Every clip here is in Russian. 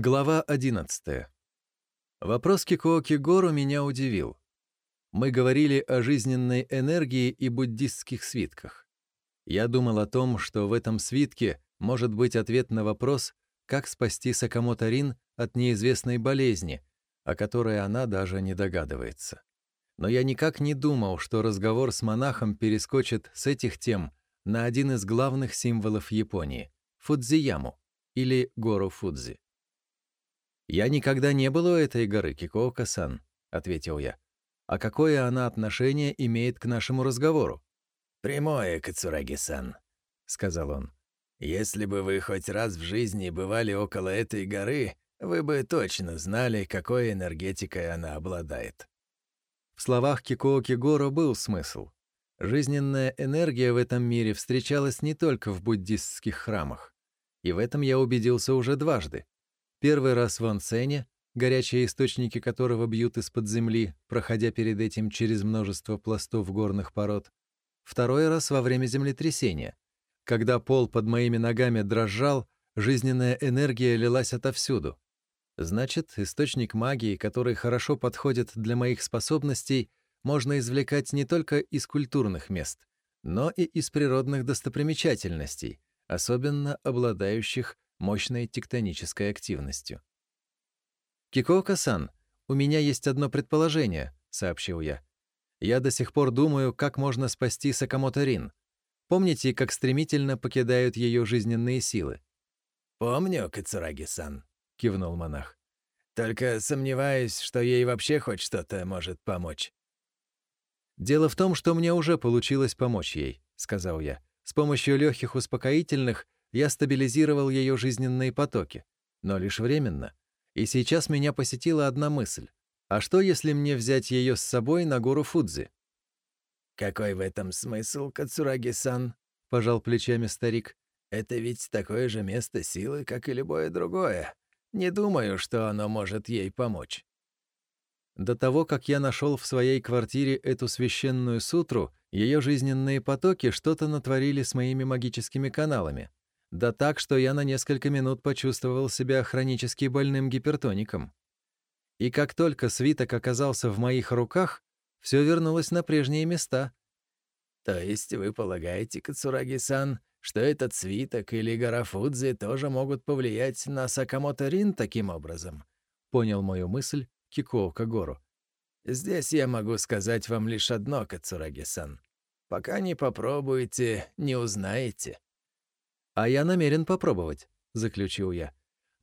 Глава 11. Вопрос Кикоо Кигору меня удивил. Мы говорили о жизненной энергии и буддистских свитках. Я думал о том, что в этом свитке может быть ответ на вопрос, как спасти Сакамото Рин от неизвестной болезни, о которой она даже не догадывается. Но я никак не думал, что разговор с монахом перескочит с этих тем на один из главных символов Японии — Фудзияму или гору Фудзи. «Я никогда не был у этой горы, Кикоока-сан», — ответил я. «А какое она отношение имеет к нашему разговору?» «Прямое, Кацураги-сан», — сказал он. «Если бы вы хоть раз в жизни бывали около этой горы, вы бы точно знали, какой энергетикой она обладает». В словах Кикоо Кигоро был смысл. Жизненная энергия в этом мире встречалась не только в буддистских храмах. И в этом я убедился уже дважды. Первый раз в Ансене, горячие источники которого бьют из-под земли, проходя перед этим через множество пластов горных пород. Второй раз во время землетрясения. Когда пол под моими ногами дрожал, жизненная энергия лилась отовсюду. Значит, источник магии, который хорошо подходит для моих способностей, можно извлекать не только из культурных мест, но и из природных достопримечательностей, особенно обладающих мощной тектонической активностью. «Кикока-сан, у меня есть одно предположение», — сообщил я. «Я до сих пор думаю, как можно спасти Сакамото Рин. Помните, как стремительно покидают ее жизненные силы?» «Помню, Кацураги-сан», — кивнул монах. «Только сомневаюсь, что ей вообще хоть что-то может помочь». «Дело в том, что мне уже получилось помочь ей», — сказал я. «С помощью легких успокоительных я стабилизировал ее жизненные потоки, но лишь временно. И сейчас меня посетила одна мысль. А что, если мне взять ее с собой на гору Фудзи? «Какой в этом смысл, Кацураги-сан?» — пожал плечами старик. «Это ведь такое же место силы, как и любое другое. Не думаю, что оно может ей помочь». До того, как я нашел в своей квартире эту священную сутру, ее жизненные потоки что-то натворили с моими магическими каналами. Да так, что я на несколько минут почувствовал себя хронически больным гипертоником. И как только свиток оказался в моих руках, все вернулось на прежние места. «То есть вы полагаете, Кацураги-сан, что этот свиток или гора Фудзи тоже могут повлиять на Сакамото Рин таким образом?» — понял мою мысль Кикоо Кагору. «Здесь я могу сказать вам лишь одно, Кацураги-сан. Пока не попробуете, не узнаете». «А я намерен попробовать», — заключил я.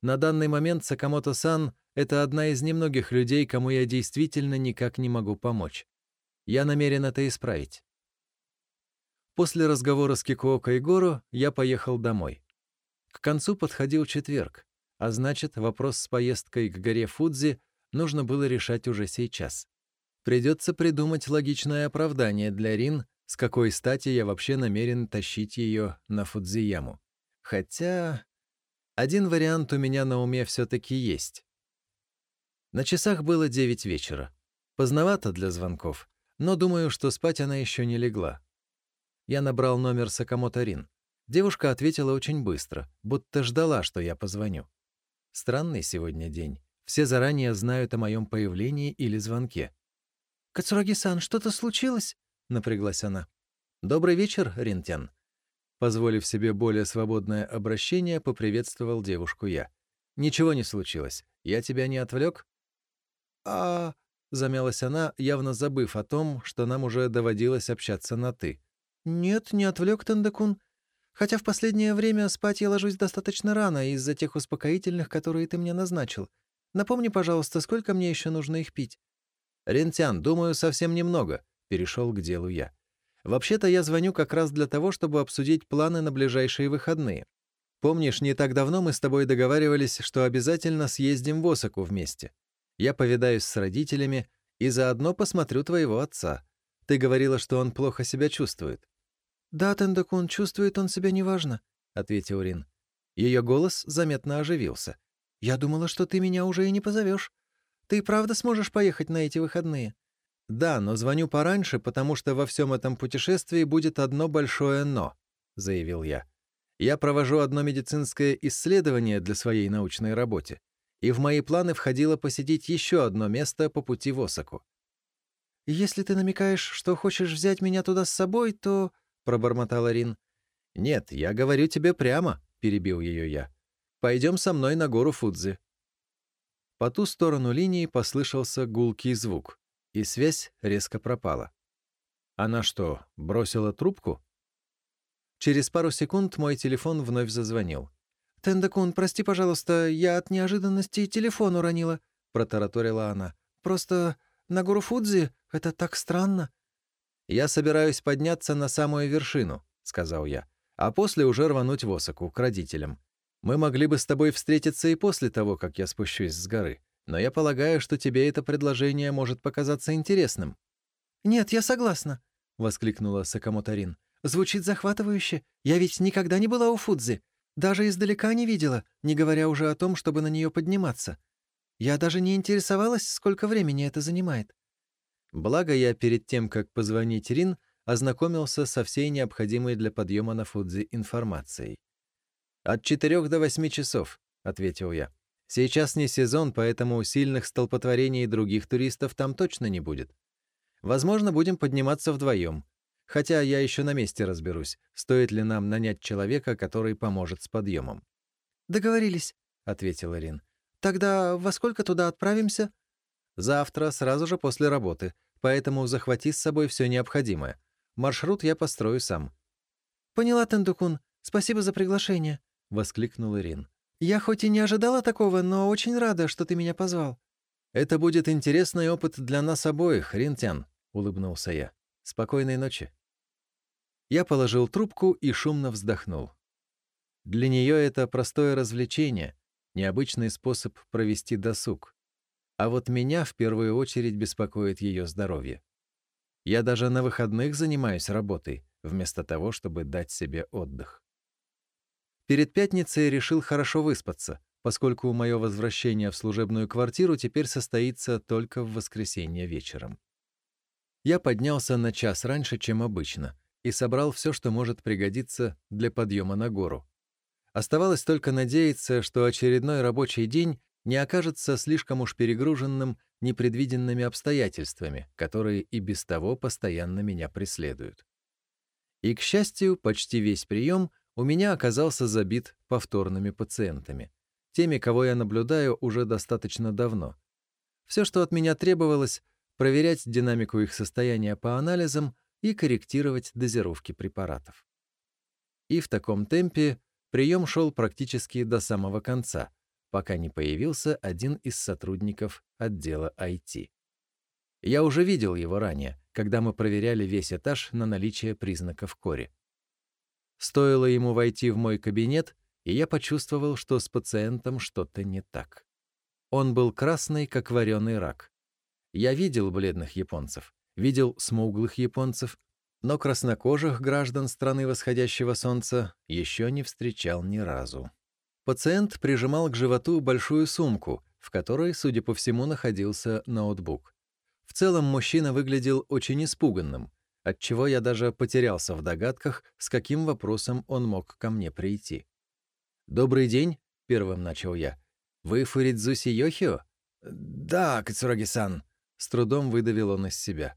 «На данный момент Сакамото-сан — это одна из немногих людей, кому я действительно никак не могу помочь. Я намерен это исправить». После разговора с Кикоока и Гору я поехал домой. К концу подходил четверг, а значит, вопрос с поездкой к горе Фудзи нужно было решать уже сейчас. Придется придумать логичное оправдание для Рин, с какой стати я вообще намерен тащить ее на Фудзияму. Хотя... Один вариант у меня на уме все-таки есть. На часах было девять вечера. Поздновато для звонков, но думаю, что спать она еще не легла. Я набрал номер Сакамото Рин. Девушка ответила очень быстро, будто ждала, что я позвоню. Странный сегодня день. Все заранее знают о моем появлении или звонке. «Кацураги-сан, что-то случилось?» — напряглась она. «Добрый вечер, Ринтян. Позволив себе более свободное обращение, поприветствовал девушку я. «Ничего не случилось. Я тебя не отвлек?» «А...» — замялась она, явно забыв о том, что нам уже доводилось общаться на «ты». «Нет, не отвлек, Тендекун. Хотя в последнее время спать я ложусь достаточно рано из-за тех успокоительных, которые ты мне назначил. Напомни, пожалуйста, сколько мне еще нужно их пить?» «Рентян, думаю, совсем немного», — перешел к делу я. Вообще-то я звоню как раз для того, чтобы обсудить планы на ближайшие выходные. Помнишь, не так давно мы с тобой договаривались, что обязательно съездим в Осаку вместе. Я повидаюсь с родителями и заодно посмотрю твоего отца. Ты говорила, что он плохо себя чувствует». «Да, Тендакун, чувствует он себя неважно», — ответил Рин. Ее голос заметно оживился. «Я думала, что ты меня уже и не позовешь. Ты правда сможешь поехать на эти выходные?» «Да, но звоню пораньше, потому что во всем этом путешествии будет одно большое «но», — заявил я. «Я провожу одно медицинское исследование для своей научной работы, и в мои планы входило посетить еще одно место по пути в Осаку. «Если ты намекаешь, что хочешь взять меня туда с собой, то...» — пробормотала Рин. «Нет, я говорю тебе прямо», — перебил ее я. «Пойдем со мной на гору Фудзи». По ту сторону линии послышался гулкий звук, и связь резко пропала. Она что, бросила трубку? Через пару секунд мой телефон вновь зазвонил. «Тендакун, прости, пожалуйста, я от неожиданности телефон уронила», — протараторила она. «Просто на гору Фудзи это так странно». «Я собираюсь подняться на самую вершину», — сказал я, «а после уже рвануть в Осаку, к родителям. Мы могли бы с тобой встретиться и после того, как я спущусь с горы, но я полагаю, что тебе это предложение может показаться интересным». «Нет, я согласна», — воскликнула Сакамото «Звучит захватывающе. Я ведь никогда не была у Фудзи. Даже издалека не видела, не говоря уже о том, чтобы на нее подниматься. Я даже не интересовалась, сколько времени это занимает. Благо я перед тем, как позвонить Рин, ознакомился со всей необходимой для подъема на Фудзи информацией. «От четырех до восьми часов», — ответил я. «Сейчас не сезон, поэтому сильных столпотворений других туристов там точно не будет. Возможно, будем подниматься вдвоем. Хотя я еще на месте разберусь, стоит ли нам нанять человека, который поможет с подъемом. «Договорились», — ответила Рин. «Тогда во сколько туда отправимся?» «Завтра, сразу же после работы, поэтому захвати с собой все необходимое. Маршрут я построю сам». «Поняла, Тендукун. Спасибо за приглашение», — воскликнула Рин. «Я хоть и не ожидала такого, но очень рада, что ты меня позвал». «Это будет интересный опыт для нас обоих, Ринтян», — улыбнулся я. «Спокойной ночи». Я положил трубку и шумно вздохнул. Для нее это простое развлечение, необычный способ провести досуг. А вот меня в первую очередь беспокоит ее здоровье. Я даже на выходных занимаюсь работой, вместо того, чтобы дать себе отдых. Перед пятницей решил хорошо выспаться, поскольку мое возвращение в служебную квартиру теперь состоится только в воскресенье вечером. Я поднялся на час раньше, чем обычно, и собрал все, что может пригодиться для подъема на гору. Оставалось только надеяться, что очередной рабочий день не окажется слишком уж перегруженным непредвиденными обстоятельствами, которые и без того постоянно меня преследуют. И, к счастью, почти весь прием у меня оказался забит повторными пациентами, теми, кого я наблюдаю уже достаточно давно. Все, что от меня требовалось, проверять динамику их состояния по анализам и корректировать дозировки препаратов. И в таком темпе прием шел практически до самого конца, пока не появился один из сотрудников отдела IT. Я уже видел его ранее, когда мы проверяли весь этаж на наличие признаков кори. Стоило ему войти в мой кабинет, и я почувствовал, что с пациентом что-то не так. Он был красный, как вареный рак. Я видел бледных японцев, видел смуглых японцев, но краснокожих граждан страны восходящего солнца еще не встречал ни разу. Пациент прижимал к животу большую сумку, в которой, судя по всему, находился ноутбук. В целом мужчина выглядел очень испуганным, отчего я даже потерялся в догадках, с каким вопросом он мог ко мне прийти. «Добрый день», — первым начал я. «Вы Фуридзуси Йохио?» «Да, Кацураги-сан», — с трудом выдавил он из себя.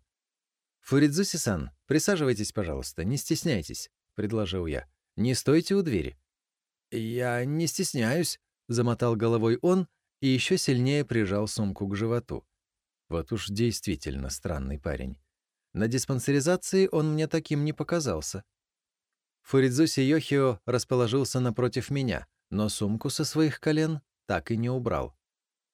«Фуридзуси-сан, присаживайтесь, пожалуйста, не стесняйтесь», — предложил я. «Не стойте у двери». «Я не стесняюсь», — замотал головой он и еще сильнее прижал сумку к животу. Вот уж действительно странный парень. На диспансеризации он мне таким не показался. Фуридзуси Йохио расположился напротив меня, но сумку со своих колен так и не убрал.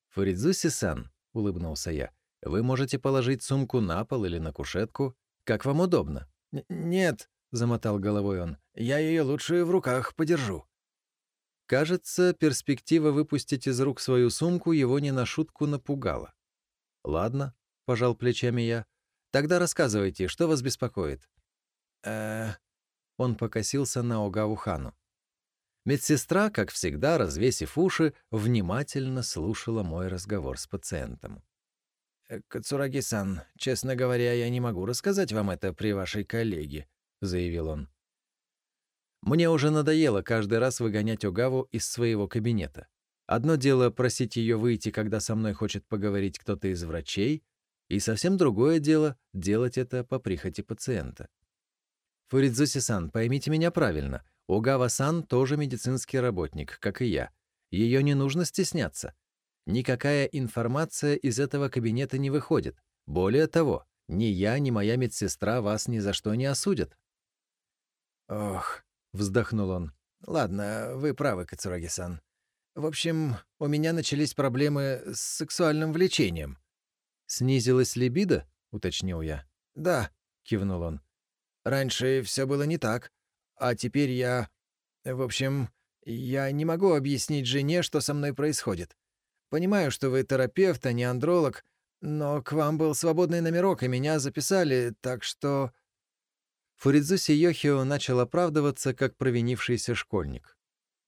«Фуридзуси-сан», — улыбнулся я, вы можете положить сумку на пол или на кушетку, как вам удобно. «Нет», — замотал головой он, — «я ее лучше в руках подержу». Кажется, перспектива выпустить из рук свою сумку его не на шутку напугала. «Ладно», — пожал плечами я, — «тогда рассказывайте, что вас беспокоит?» э Он покосился на Огавухану. Медсестра, как всегда, развесив уши, внимательно слушала мой разговор с пациентом. Э, «Кацураги-сан, честно говоря, я не могу рассказать вам это при вашей коллеге», — заявил он. Мне уже надоело каждый раз выгонять Огаву из своего кабинета. Одно дело просить ее выйти, когда со мной хочет поговорить кто-то из врачей, и совсем другое дело — делать это по прихоти пациента. Фуридзуси-сан, поймите меня правильно. Огава-сан тоже медицинский работник, как и я. Ее не нужно стесняться. Никакая информация из этого кабинета не выходит. Более того, ни я, ни моя медсестра вас ни за что не осудят. «Ох», — вздохнул он. «Ладно, вы правы, Кацураги-сан. В общем, у меня начались проблемы с сексуальным влечением». «Снизилась либидо?» — уточнил я. «Да», — кивнул он. «Раньше все было не так, а теперь я... В общем, я не могу объяснить жене, что со мной происходит. Понимаю, что вы терапевт, а не андролог, но к вам был свободный номерок, и меня записали, так что...» Фуридзуси Йохио начал оправдываться, как провинившийся школьник.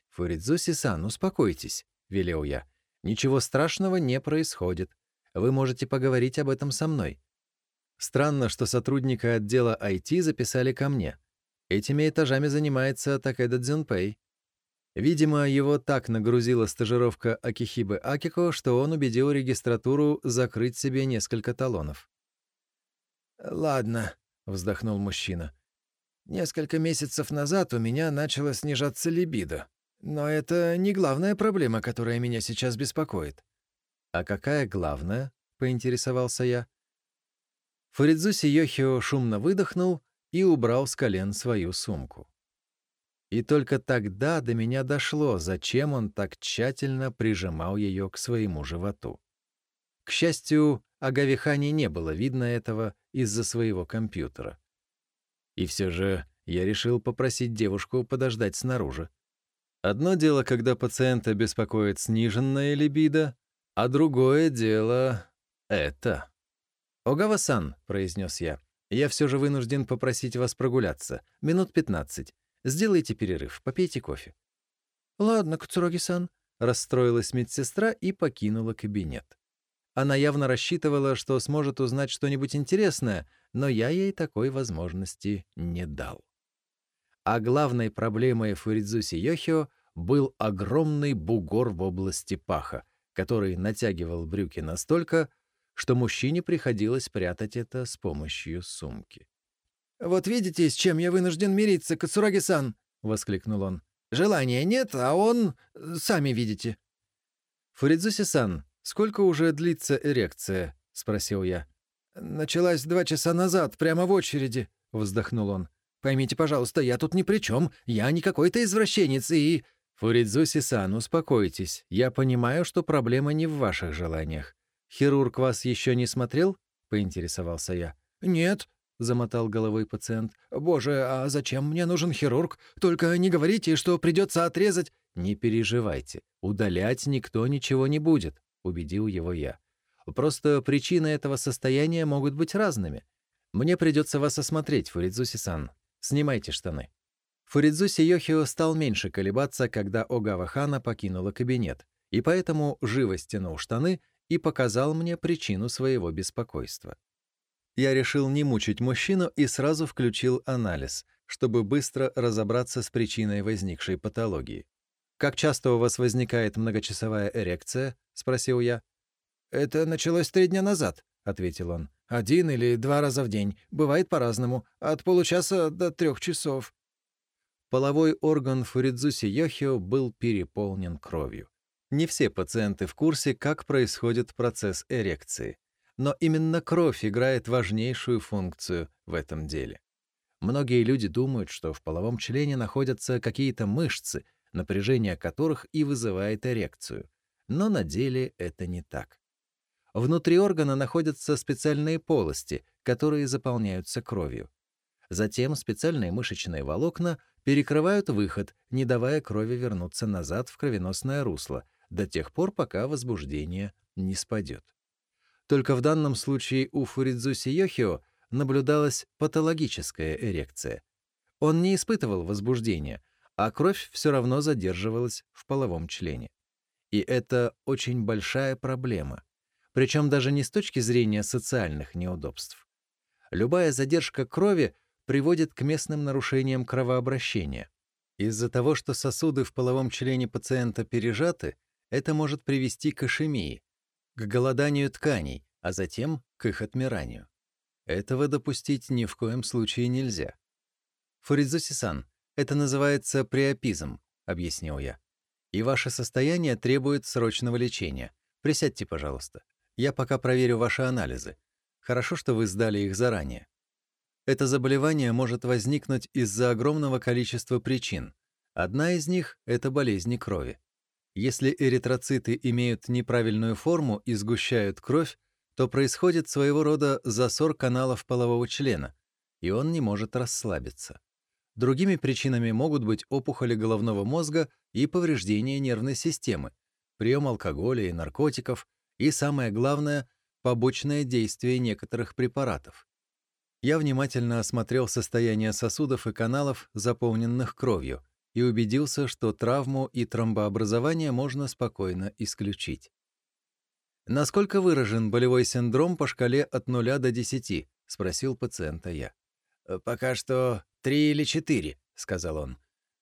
«Фуридзуси-сан, успокойтесь», — велел я. «Ничего страшного не происходит. Вы можете поговорить об этом со мной». Странно, что сотрудника отдела IT записали ко мне. Этими этажами занимается Такеда Дзюнпэй. Видимо, его так нагрузила стажировка Акихибы Акико, что он убедил регистратуру закрыть себе несколько талонов. «Ладно», — вздохнул мужчина. «Несколько месяцев назад у меня начало снижаться либидо. Но это не главная проблема, которая меня сейчас беспокоит». «А какая главная?» — поинтересовался я. Фуридзуси Йохио шумно выдохнул и убрал с колен свою сумку. И только тогда до меня дошло, зачем он так тщательно прижимал ее к своему животу. К счастью, Агавихане не было видно этого из-за своего компьютера. И все же я решил попросить девушку подождать снаружи. Одно дело, когда пациента беспокоит сниженная либидо, а другое дело — это. «Огава-сан», — произнес я, — «я все же вынужден попросить вас прогуляться. Минут пятнадцать. Сделайте перерыв, попейте кофе». «Ладно, Кацуроги-сан», — расстроилась медсестра и покинула кабинет. Она явно рассчитывала, что сможет узнать что-нибудь интересное, но я ей такой возможности не дал. А главной проблемой Фуридзуси Йохио был огромный бугор в области паха, который натягивал брюки настолько, что мужчине приходилось прятать это с помощью сумки. «Вот видите, с чем я вынужден мириться, Кацураги-сан!» — воскликнул он. «Желания нет, а он... сами видите». «Фуридзуси-сан, сколько уже длится эрекция?» — спросил я. «Началась два часа назад, прямо в очереди», — вздохнул он. «Поймите, пожалуйста, я тут ни при чем. Я не какой-то извращенец и...» «Фуридзуси-сан, успокойтесь. Я понимаю, что проблема не в ваших желаниях. Хирург вас еще не смотрел?» — поинтересовался я. «Нет», — замотал головой пациент. «Боже, а зачем мне нужен хирург? Только не говорите, что придется отрезать...» «Не переживайте, удалять никто ничего не будет», — убедил его я. «Просто причины этого состояния могут быть разными. Мне придется вас осмотреть, Фуридзуси-сан. Снимайте штаны». Фуридзуси Йохио стал меньше колебаться, когда Огава Хана покинула кабинет, и поэтому живо стянул штаны и показал мне причину своего беспокойства. Я решил не мучить мужчину и сразу включил анализ, чтобы быстро разобраться с причиной возникшей патологии. «Как часто у вас возникает многочасовая эрекция?» — спросил я. «Это началось три дня назад», — ответил он. «Один или два раза в день. Бывает по-разному. От получаса до трех часов». Половой орган Фуридзуси Йохио был переполнен кровью. Не все пациенты в курсе, как происходит процесс эрекции но именно кровь играет важнейшую функцию в этом деле. Многие люди думают, что в половом члене находятся какие-то мышцы, напряжение которых и вызывает эрекцию. Но на деле это не так. Внутри органа находятся специальные полости, которые заполняются кровью. Затем специальные мышечные волокна перекрывают выход, не давая крови вернуться назад в кровеносное русло, до тех пор, пока возбуждение не спадет. Только в данном случае у Фуридзуси Йохио наблюдалась патологическая эрекция. Он не испытывал возбуждения, а кровь все равно задерживалась в половом члене. И это очень большая проблема, причем даже не с точки зрения социальных неудобств. Любая задержка крови приводит к местным нарушениям кровообращения. Из-за того, что сосуды в половом члене пациента пережаты, это может привести к ишемии, к голоданию тканей, а затем к их отмиранию. Этого допустить ни в коем случае нельзя. Фуридзуси-сан, это называется приопизм, объяснил я. И ваше состояние требует срочного лечения. Присядьте, пожалуйста. Я пока проверю ваши анализы. Хорошо, что вы сдали их заранее. Это заболевание может возникнуть из-за огромного количества причин. Одна из них — это болезни крови. Если эритроциты имеют неправильную форму и сгущают кровь, то происходит своего рода засор каналов полового члена, и он не может расслабиться. Другими причинами могут быть опухоли головного мозга и повреждение нервной системы, прием алкоголя и наркотиков, и, самое главное, побочное действие некоторых препаратов. Я внимательно осмотрел состояние сосудов и каналов, заполненных кровью, и убедился, что травму и тромбообразование можно спокойно исключить. «Насколько выражен болевой синдром по шкале от 0 до 10?» — спросил пациента я. «Э, «Пока что три или четыре», — сказал он.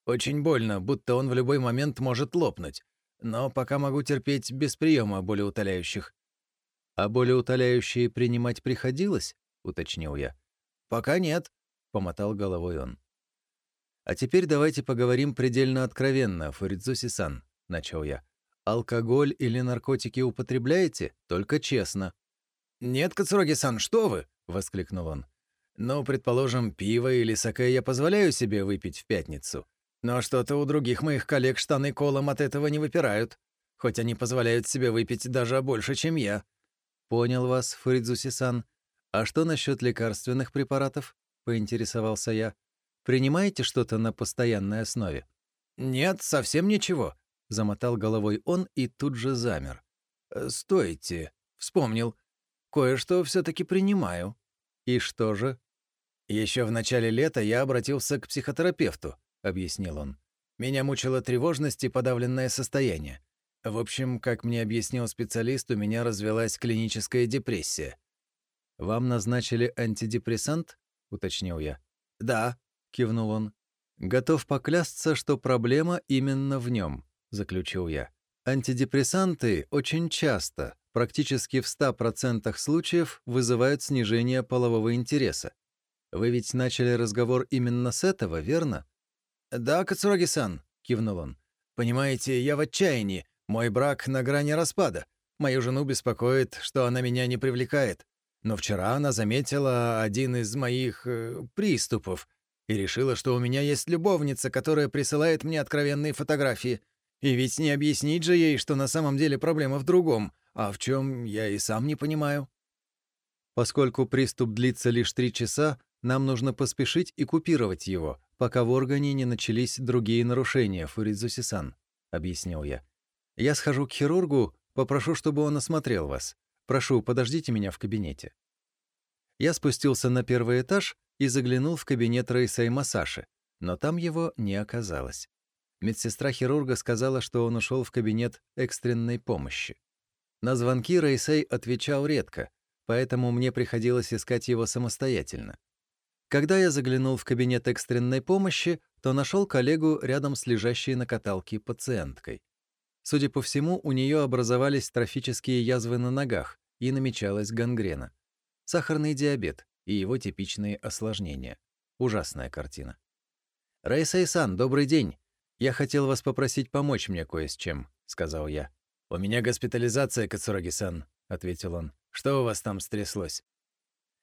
«Очень больно, будто он в любой момент может лопнуть. Но пока могу терпеть без приема болеутоляющих». «А болеутоляющие принимать приходилось?» — уточнил я. «Пока нет», — помотал головой он. «А теперь давайте поговорим предельно откровенно, Фуридзуси-сан», — начал я. «Алкоголь или наркотики употребляете? Только честно». «Нет, Кацуроги-сан, что вы!» — воскликнул он. «Ну, предположим, пиво или саке я позволяю себе выпить в пятницу. Но что-то у других моих коллег штаны колом от этого не выпирают, хоть они позволяют себе выпить даже больше, чем я». «Понял вас, Фуридзуси-сан. А что насчет лекарственных препаратов?» — поинтересовался я. Принимаете что-то на постоянной основе?» «Нет, совсем ничего», — замотал головой он и тут же замер. «Э, «Стойте», — вспомнил. «Кое-что все таки принимаю». «И что же?» Еще в начале лета я обратился к психотерапевту», — объяснил он. «Меня мучила тревожность и подавленное состояние. В общем, как мне объяснил специалист, у меня развелась клиническая депрессия». «Вам назначили антидепрессант?» — уточнил я. «Да», кивнул он. Готов поклясться, что проблема именно в нем, заключил я. Антидепрессанты очень часто, практически в 100% случаев, вызывают снижение полового интереса. Вы ведь начали разговор именно с этого, верно? Да, Кацураги-сан, кивнул он. Понимаете, я в отчаянии. Мой брак на грани распада. Мою жену беспокоит, что она меня не привлекает. Но вчера она заметила один из моих э, приступов и решила, что у меня есть любовница, которая присылает мне откровенные фотографии. И ведь не объяснить же ей, что на самом деле проблема в другом, а в чем я и сам не понимаю. Поскольку приступ длится лишь три часа, нам нужно поспешить и купировать его, пока в органе не начались другие нарушения, Фуридзуси-сан, — объяснил я. Я схожу к хирургу, попрошу, чтобы он осмотрел вас. Прошу, подождите меня в кабинете. Я спустился на первый этаж и заглянул в кабинет Рейсей Масаши, но там его не оказалось. Медсестра хирурга сказала, что он ушел в кабинет экстренной помощи. На звонки Рейсей отвечал редко, поэтому мне приходилось искать его самостоятельно. Когда я заглянул в кабинет экстренной помощи, то нашел коллегу рядом с лежащей на каталке пациенткой. Судя по всему, у нее образовались трофические язвы на ногах и намечалась гангрена. Сахарный диабет, и его типичные осложнения. Ужасная картина. «Рейсей-сан, добрый день. Я хотел вас попросить помочь мне кое с чем», — сказал я. «У меня госпитализация, Кацураги-сан», — ответил он. «Что у вас там стряслось?»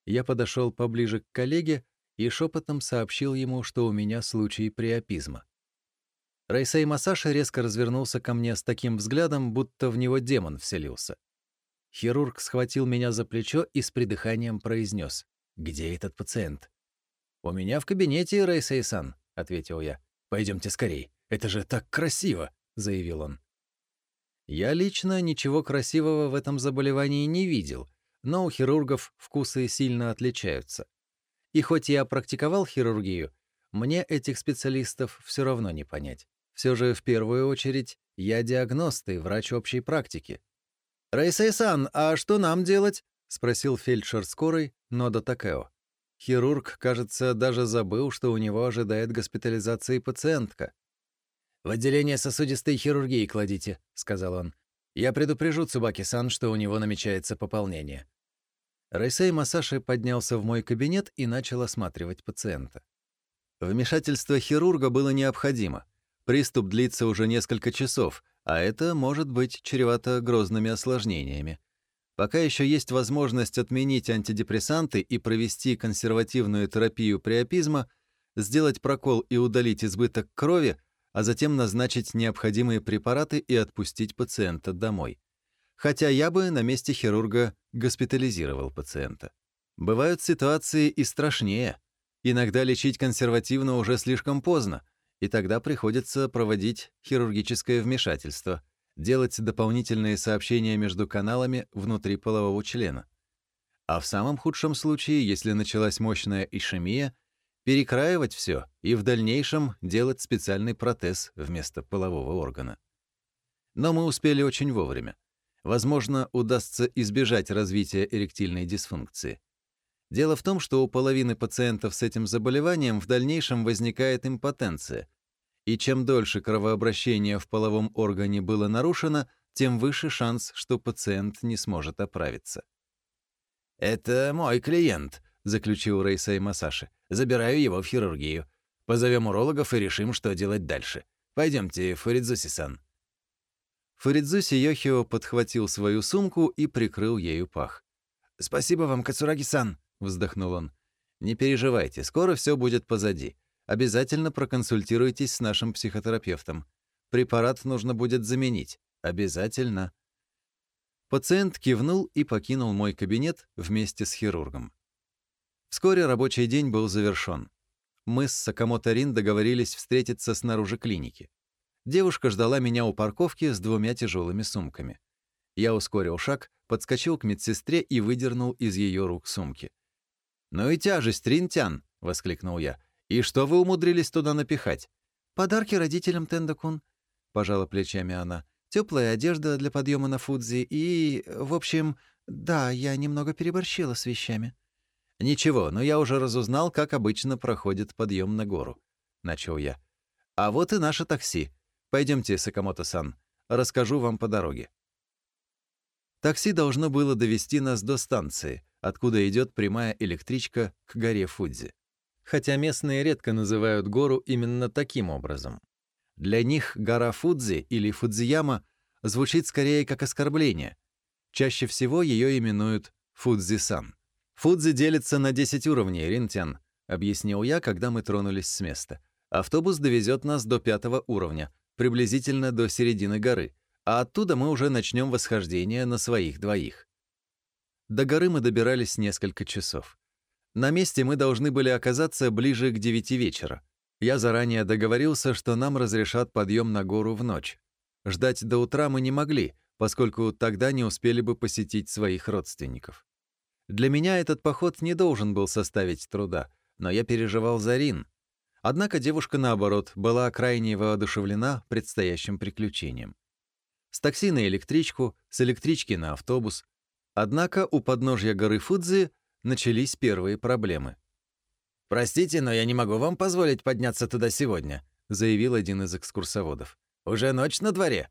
Я подошел поближе к коллеге и шепотом сообщил ему, что у меня случай приопизма. Рейсей Масаши резко развернулся ко мне с таким взглядом, будто в него демон вселился. Хирург схватил меня за плечо и с придыханием произнес. «Где этот пациент?» «У меня в кабинете, Рейсей-сан», — ответил я. «Пойдемте скорей. Это же так красиво», — заявил он. Я лично ничего красивого в этом заболевании не видел, но у хирургов вкусы сильно отличаются. И хоть я практиковал хирургию, мне этих специалистов все равно не понять. Все же, в первую очередь, я диагност и врач общей практики. «Рейсей-сан, а что нам делать?» — спросил фельдшер скорой, но до Такео. Хирург, кажется, даже забыл, что у него ожидает госпитализации пациентка. «В отделение сосудистой хирургии кладите», — сказал он. Я предупрежу Цубаки-сан, что у него намечается пополнение». Райсей Масаши поднялся в мой кабинет и начал осматривать пациента. Вмешательство хирурга было необходимо. Приступ длится уже несколько часов, а это может быть чревато грозными осложнениями. Пока еще есть возможность отменить антидепрессанты и провести консервативную терапию приопизма, сделать прокол и удалить избыток крови, а затем назначить необходимые препараты и отпустить пациента домой хотя я бы на месте хирурга госпитализировал пациента. Бывают ситуации и страшнее. Иногда лечить консервативно уже слишком поздно, и тогда приходится проводить хирургическое вмешательство, делать дополнительные сообщения между каналами внутри полового члена. А в самом худшем случае, если началась мощная ишемия, перекраивать все и в дальнейшем делать специальный протез вместо полового органа. Но мы успели очень вовремя возможно, удастся избежать развития эректильной дисфункции. Дело в том, что у половины пациентов с этим заболеванием в дальнейшем возникает импотенция, и чем дольше кровообращение в половом органе было нарушено, тем выше шанс, что пациент не сможет оправиться. «Это мой клиент», — заключил Рейсей Масаши. «Забираю его в хирургию. Позовем урологов и решим, что делать дальше. Пойдемте, Фуридзуси-сан». Фуридзуси Йохио подхватил свою сумку и прикрыл ею пах. «Спасибо вам, Кацураги-сан», — вздохнул он. «Не переживайте, скоро все будет позади. Обязательно проконсультируйтесь с нашим психотерапевтом. Препарат нужно будет заменить. Обязательно». Пациент кивнул и покинул мой кабинет вместе с хирургом. Вскоре рабочий день был завершен. Мы с Сакамото Рин договорились встретиться снаружи клиники. Девушка ждала меня у парковки с двумя тяжелыми сумками. Я ускорил шаг, подскочил к медсестре и выдернул из ее рук сумки. «Ну и тяжесть, Ринтян!» — воскликнул я. «И что вы умудрились туда напихать?» «Подарки родителям, Тендакун», — пожала плечами она. «Теплая одежда для подъема на Фудзи и... В общем, да, я немного переборщила с вещами». «Ничего, но я уже разузнал, как обычно проходит подъем на гору», — начал я. «А вот и наше такси. Пойдемте, Сакамото-сан, расскажу вам по дороге. Такси должно было довести нас до станции, откуда идет прямая электричка к горе Фудзи. Хотя местные редко называют гору именно таким образом. Для них гора Фудзи или Фудзияма звучит скорее как оскорбление. Чаще всего ее именуют Фудзи-сан. Фудзи делится на 10 уровней, Ринтян, объяснил я, когда мы тронулись с места. Автобус довезет нас до пятого уровня, приблизительно до середины горы, а оттуда мы уже начнем восхождение на своих двоих. До горы мы добирались несколько часов. На месте мы должны были оказаться ближе к девяти вечера. Я заранее договорился, что нам разрешат подъем на гору в ночь. Ждать до утра мы не могли, поскольку тогда не успели бы посетить своих родственников. Для меня этот поход не должен был составить труда, но я переживал за Рин, Однако девушка, наоборот, была крайне воодушевлена предстоящим приключением. С такси на электричку, с электрички на автобус. Однако у подножья горы Фудзи начались первые проблемы. «Простите, но я не могу вам позволить подняться туда сегодня», заявил один из экскурсоводов. «Уже ночь на дворе».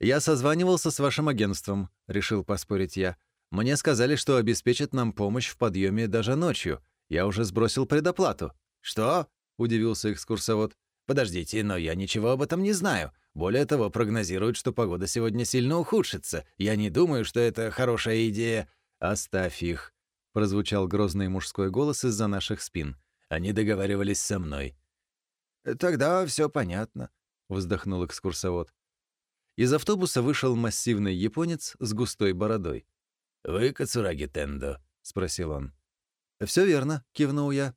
«Я созванивался с вашим агентством», — решил поспорить я. «Мне сказали, что обеспечат нам помощь в подъеме даже ночью. Я уже сбросил предоплату». «Что?» — удивился экскурсовод. «Подождите, но я ничего об этом не знаю. Более того, прогнозируют, что погода сегодня сильно ухудшится. Я не думаю, что это хорошая идея». «Оставь их», — прозвучал грозный мужской голос из-за наших спин. «Они договаривались со мной». «Тогда все понятно», — вздохнул экскурсовод. Из автобуса вышел массивный японец с густой бородой. «Вы Кацураги Тендо?» — спросил он. «Все верно», — кивнул я.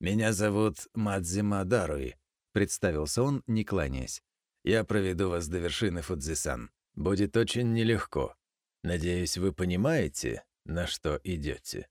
«Меня зовут Мадзима Даруи», — представился он, не кланяясь. «Я проведу вас до вершины Фудзисан. Будет очень нелегко. Надеюсь, вы понимаете, на что идете».